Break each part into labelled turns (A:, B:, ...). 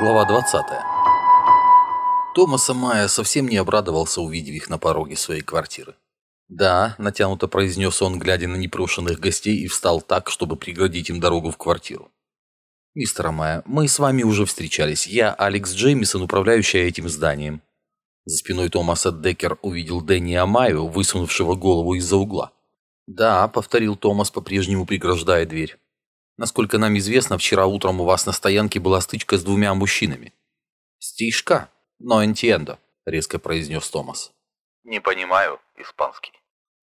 A: Глава 20. Томаса Майя совсем не обрадовался, увидев их на пороге своей квартиры. «Да», – натянуто произнес он, глядя на непрошенных гостей, и встал так, чтобы преградить им дорогу в квартиру. «Мистер Майя, мы с вами уже встречались. Я Алекс Джеймисон, управляющий этим зданием». За спиной Томаса Деккер увидел Дэнни Амаю, высунувшего голову из-за угла. «Да», – повторил Томас, по-прежнему преграждая дверь. Насколько нам известно, вчера утром у вас на стоянке была стычка с двумя мужчинами. Стишка? Но entiendo, резко произнес Томас.
B: Не понимаю испанский.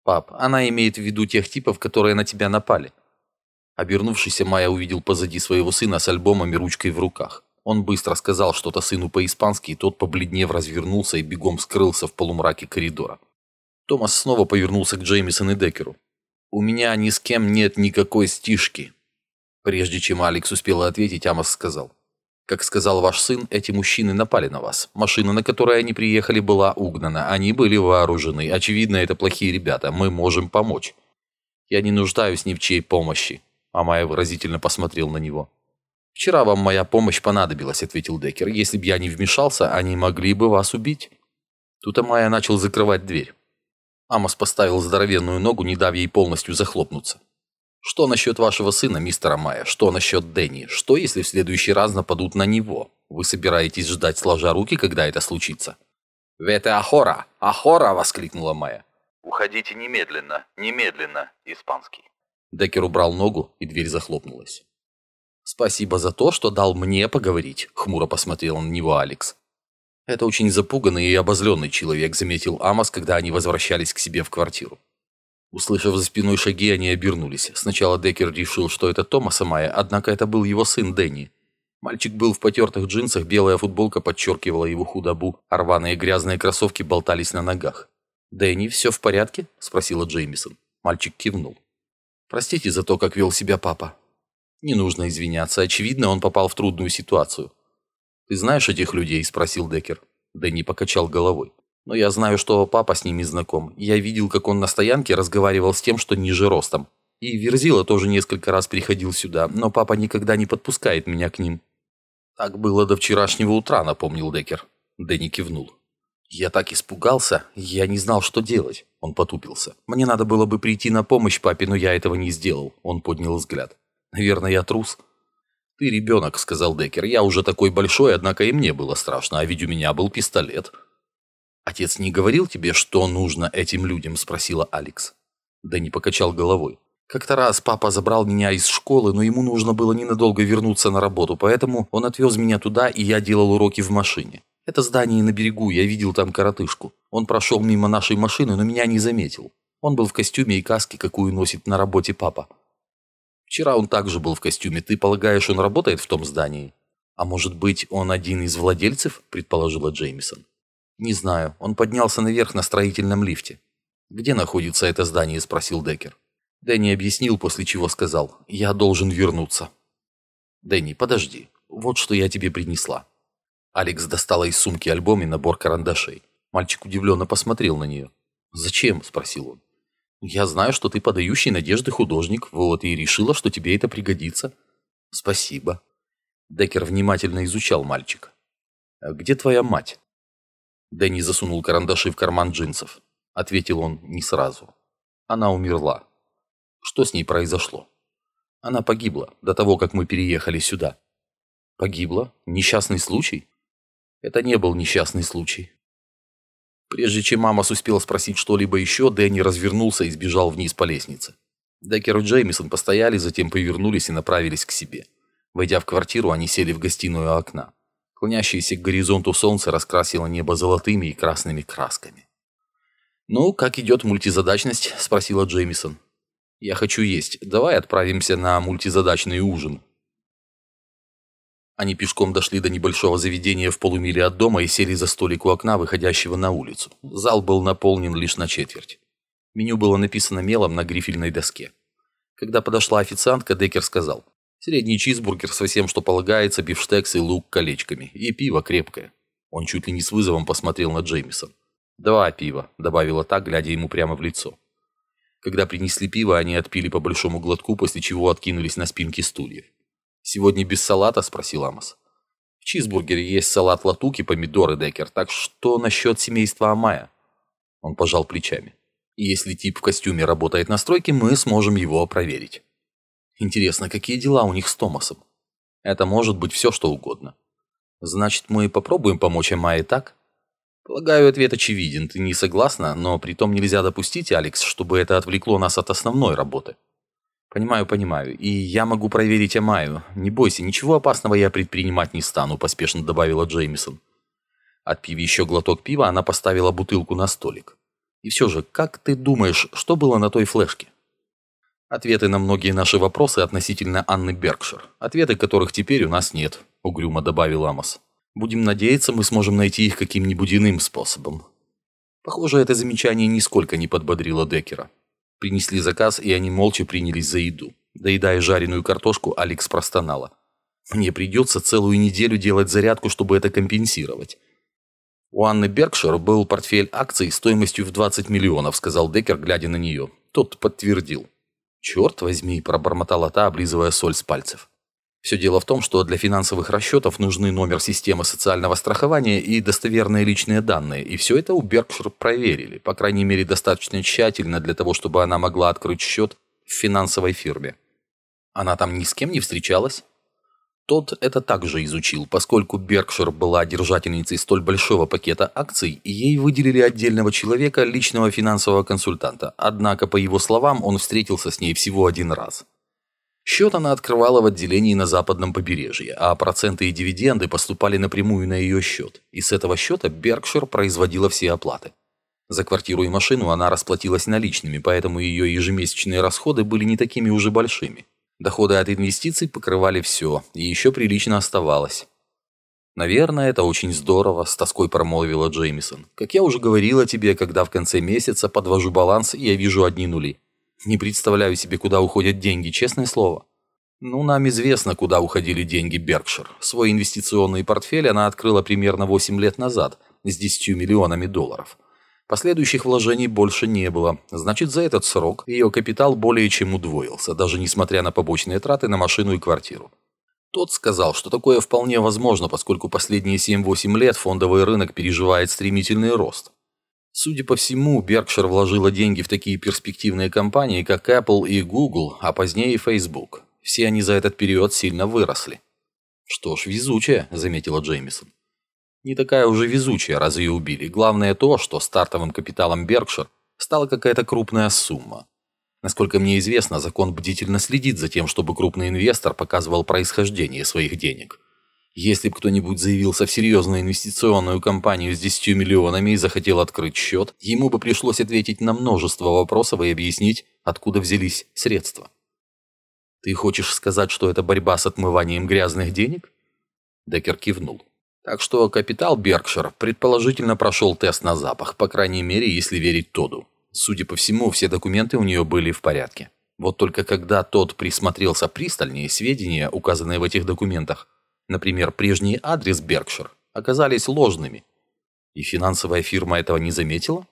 A: Пап, она имеет в виду тех типов, которые на тебя напали. Обернувшийся Майя увидел позади своего сына с альбомом и ручкой в руках. Он быстро сказал что-то сыну по-испански, и тот, побледнев, развернулся и бегом скрылся в полумраке коридора. Томас снова повернулся к Джеймисон и Деккеру. «У меня ни с кем нет никакой стишки. Прежде чем Алекс успел ответить, Амос сказал. «Как сказал ваш сын, эти мужчины напали на вас. Машина, на которой они приехали, была угнана. Они были вооружены. Очевидно, это плохие ребята. Мы можем помочь». «Я не нуждаюсь ни в чьей помощи», — Амая выразительно посмотрел на него. «Вчера вам моя помощь понадобилась», — ответил Деккер. «Если бы я не вмешался, они могли бы вас убить». Тут Амая начал закрывать дверь. Амос поставил здоровенную ногу, не дав ей полностью захлопнуться. Что насчет вашего сына, мистера Майя? Что насчет Дэнни? Что, если в следующий раз нападут на него? Вы собираетесь ждать сложа руки, когда это случится? «Вете Ахора! Ахора!» — воскликнула Майя.
B: «Уходите немедленно, немедленно, испанский».
A: Деккер убрал ногу, и дверь захлопнулась. «Спасибо за то, что дал мне поговорить», — хмуро посмотрел на него Алекс. «Это очень запуганный и обозленный человек», — заметил Амос, когда они возвращались к себе в квартиру. Услышав за спиной шаги, они обернулись. Сначала Деккер решил, что это Томаса Майя, однако это был его сын Дэнни. Мальчик был в потертых джинсах, белая футболка подчеркивала его худобу, а рваные грязные кроссовки болтались на ногах. «Дэнни, все в порядке?» – спросила Джеймисон. Мальчик кивнул. «Простите за то, как вел себя папа». «Не нужно извиняться. Очевидно, он попал в трудную ситуацию». «Ты знаешь этих людей?» – спросил Деккер. Дэнни покачал головой. Но я знаю, что папа с ними знаком. Я видел, как он на стоянке разговаривал с тем, что ниже ростом. И Верзила тоже несколько раз приходил сюда, но папа никогда не подпускает меня к ним. Так было до вчерашнего утра, напомнил Деккер. Дэнни кивнул. Я так испугался, я не знал, что делать. Он потупился. Мне надо было бы прийти на помощь папе, но я этого не сделал. Он поднял взгляд. Наверное, я трус. «Ты ребенок», — сказал Деккер. «Я уже такой большой, однако и мне было страшно, а ведь у меня был пистолет». «Отец не говорил тебе, что нужно этим людям?» – спросила Алекс. Дэнни покачал головой. «Как-то раз папа забрал меня из школы, но ему нужно было ненадолго вернуться на работу, поэтому он отвез меня туда, и я делал уроки в машине. Это здание на берегу, я видел там коротышку. Он прошел мимо нашей машины, но меня не заметил. Он был в костюме и каске, какую носит на работе папа. Вчера он также был в костюме. Ты полагаешь, он работает в том здании? А может быть, он один из владельцев?» – предположила Джеймисон. «Не знаю. Он поднялся наверх на строительном лифте». «Где находится это здание?» – спросил Деккер. Дэнни объяснил, после чего сказал, «Я должен вернуться». «Дэнни, подожди. Вот что я тебе принесла». Алекс достала из сумки альбом и набор карандашей. Мальчик удивленно посмотрел на нее. «Зачем?» – спросил он. «Я знаю, что ты подающий надежды художник, вот, и решила, что тебе это пригодится». «Спасибо». Деккер внимательно изучал мальчика. «А где твоя мать?» Дэнни засунул карандаши в карман джинсов. Ответил он не сразу. Она умерла. Что с ней произошло? Она погибла до того, как мы переехали сюда. Погибла? Несчастный случай? Это не был несчастный случай. Прежде чем мама успела спросить что-либо еще, Дэнни развернулся и сбежал вниз по лестнице. Деккер и Джеймисон постояли, затем повернулись и направились к себе. Войдя в квартиру, они сели в гостиную у окна. Клонящееся к горизонту солнце раскрасило небо золотыми и красными красками. «Ну, как идет мультизадачность?» – спросила Джеймисон. «Я хочу есть. Давай отправимся на мультизадачный ужин». Они пешком дошли до небольшого заведения в полумиле от дома и сели за столик у окна, выходящего на улицу. Зал был наполнен лишь на четверть. Меню было написано мелом на грифельной доске. Когда подошла официантка, Деккер сказал. Средний чизбургер со всем, что полагается, бифштекс и лук колечками. И пиво крепкое. Он чуть ли не с вызовом посмотрел на Джеймисон. «Два пива», — добавила так, глядя ему прямо в лицо. Когда принесли пиво, они отпили по большому глотку, после чего откинулись на спинки стульев. «Сегодня без салата?» — спросил Амос. В чизбургере есть салат латук и помидоры, Деккер, так что насчет семейства Амая?» Он пожал плечами. «Если тип в костюме работает на стройке, мы сможем его проверить». «Интересно, какие дела у них с Томасом?» «Это может быть все, что угодно». «Значит, мы попробуем помочь Амае так?» Полагаю, ответ очевиден, ты не согласна, но при том нельзя допустить, Алекс, чтобы это отвлекло нас от основной работы. Понимаю, понимаю, и я могу проверить Амаю. Не бойся, ничего опасного я предпринимать не стану, поспешно добавила Джеймисон. Отпив еще глоток пива, она поставила бутылку на столик. И все же, как ты думаешь, что было на той флешке? Ответы на многие наши вопросы относительно Анны Беркшир, ответы которых теперь у нас нет, угрюмо добавил Амос. Будем надеяться, мы сможем найти их каким-нибудь иным способом. Похоже, это замечание нисколько не подбодрило Деккера. Принесли заказ, и они молча принялись за еду. Доедая жареную картошку, Алекс простонала. «Мне придется целую неделю делать зарядку, чтобы это компенсировать». «У Анны Беркшир был портфель акций стоимостью в 20 миллионов», сказал Деккер, глядя на нее. Тот подтвердил. «Черт возьми», пробормотала та, облизывая соль с пальцев. Все дело в том, что для финансовых расчетов нужны номер системы социального страхования и достоверные личные данные, и все это у Беркшир проверили, по крайней мере достаточно тщательно для того, чтобы она могла открыть счет в финансовой фирме. Она там ни с кем не встречалась? Тот это также изучил, поскольку Беркшир была держательницей столь большого пакета акций, и ей выделили отдельного человека, личного финансового консультанта, однако, по его словам, он встретился с ней всего один раз. Счет она открывала в отделении на западном побережье, а проценты и дивиденды поступали напрямую на ее счет. И с этого счета Беркшир производила все оплаты. За квартиру и машину она расплатилась наличными, поэтому ее ежемесячные расходы были не такими уже большими. Доходы от инвестиций покрывали все, и еще прилично оставалось. «Наверное, это очень здорово», – с тоской промолвила Джеймисон. «Как я уже говорила тебе, когда в конце месяца подвожу баланс, я вижу одни нули. Не представляю себе, куда уходят деньги, честное слово. Ну, нам известно, куда уходили деньги Беркшир. Свой инвестиционный портфель она открыла примерно 8 лет назад с 10 миллионами долларов. Последующих вложений больше не было. Значит, за этот срок ее капитал более чем удвоился, даже несмотря на побочные траты на машину и квартиру. Тот сказал, что такое вполне возможно, поскольку последние 7-8 лет фондовый рынок переживает стремительный рост. Судя по всему, Беркшир вложила деньги в такие перспективные компании, как Apple и Google, а позднее и Facebook. Все они за этот период сильно выросли. «Что ж, везучая», — заметила Джеймисон. «Не такая уже везучая, раз ее убили. Главное то, что стартовым капиталом Беркшир стала какая-то крупная сумма. Насколько мне известно, закон бдительно следит за тем, чтобы крупный инвестор показывал происхождение своих денег. Если бы кто-нибудь заявился в серьезную инвестиционную компанию с 10 миллионами и захотел открыть счет, ему бы пришлось ответить на множество вопросов и объяснить, откуда взялись средства. «Ты хочешь сказать, что это борьба с отмыванием грязных денег?» Деккер кивнул. Так что капитал Беркшир предположительно прошел тест на запах, по крайней мере, если верить Тоду. Судя по всему, все документы у нее были в порядке. Вот только когда тот присмотрелся пристальнее, сведения, указанные в этих документах, например, прежний адрес Беркшир, оказались ложными. И финансовая фирма этого не заметила?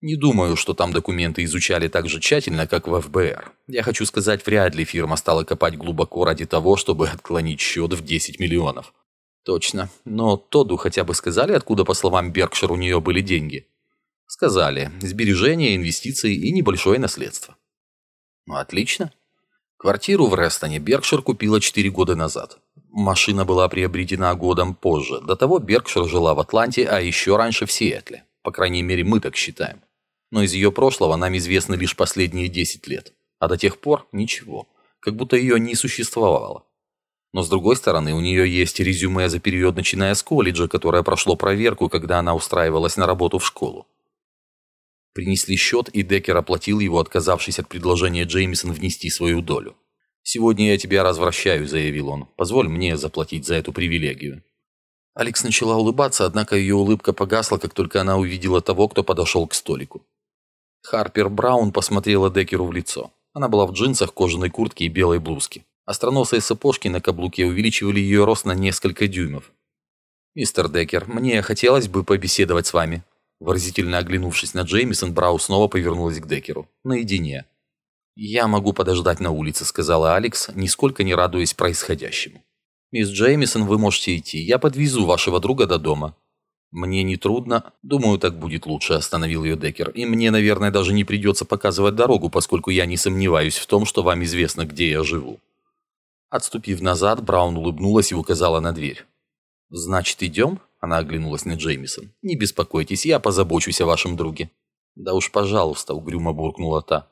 A: Не думаю, что там документы изучали так же тщательно, как в ФБР. Я хочу сказать, вряд ли фирма стала копать глубоко ради того, чтобы отклонить счет в 10 миллионов. Точно. Но Тоду хотя бы сказали, откуда, по словам Беркшир, у нее были деньги? Сказали. Сбережения, инвестиции и небольшое наследство. Ну, отлично. Квартиру в Рестоне Беркшир купила 4 года назад. Машина была приобретена годом позже. До того Беркшир жила в Атланте, а еще раньше в Сиэтле. По крайней мере, мы так считаем. Но из ее прошлого нам известно лишь последние 10 лет. А до тех пор ничего. Как будто ее не существовало. Но с другой стороны, у нее есть резюме за период, начиная с колледжа, которое прошло проверку, когда она устраивалась на работу в школу. Принесли счет, и Деккер оплатил его, отказавшись от предложения Джеймисон внести свою долю. «Сегодня я тебя развращаю», — заявил он. «Позволь мне заплатить за эту привилегию». Алекс начала улыбаться, однако ее улыбка погасла, как только она увидела того, кто подошел к столику. Харпер Браун посмотрела Деккеру в лицо. Она была в джинсах, кожаной куртке и белой блузке. Остроносые сапожки на каблуке увеличивали ее рост на несколько дюймов. «Мистер Деккер, мне хотелось бы побеседовать с вами», Выразительно оглянувшись на Джеймисон, Брау снова повернулась к Деккеру. «Наедине». «Я могу подождать на улице», — сказала Алекс, нисколько не радуясь происходящему. «Мисс Джеймисон, вы можете идти. Я подвезу вашего друга до дома». «Мне не трудно. Думаю, так будет лучше», – остановил ее Деккер. «И мне, наверное, даже не придется показывать дорогу, поскольку я не сомневаюсь в том, что вам известно, где я живу». Отступив назад, Браун улыбнулась и указала на дверь. «Значит, идем?» – она оглянулась на Джеймисон. «Не беспокойтесь, я позабочусь о вашем друге». «Да уж, пожалуйста», – угрюмо буркнула та.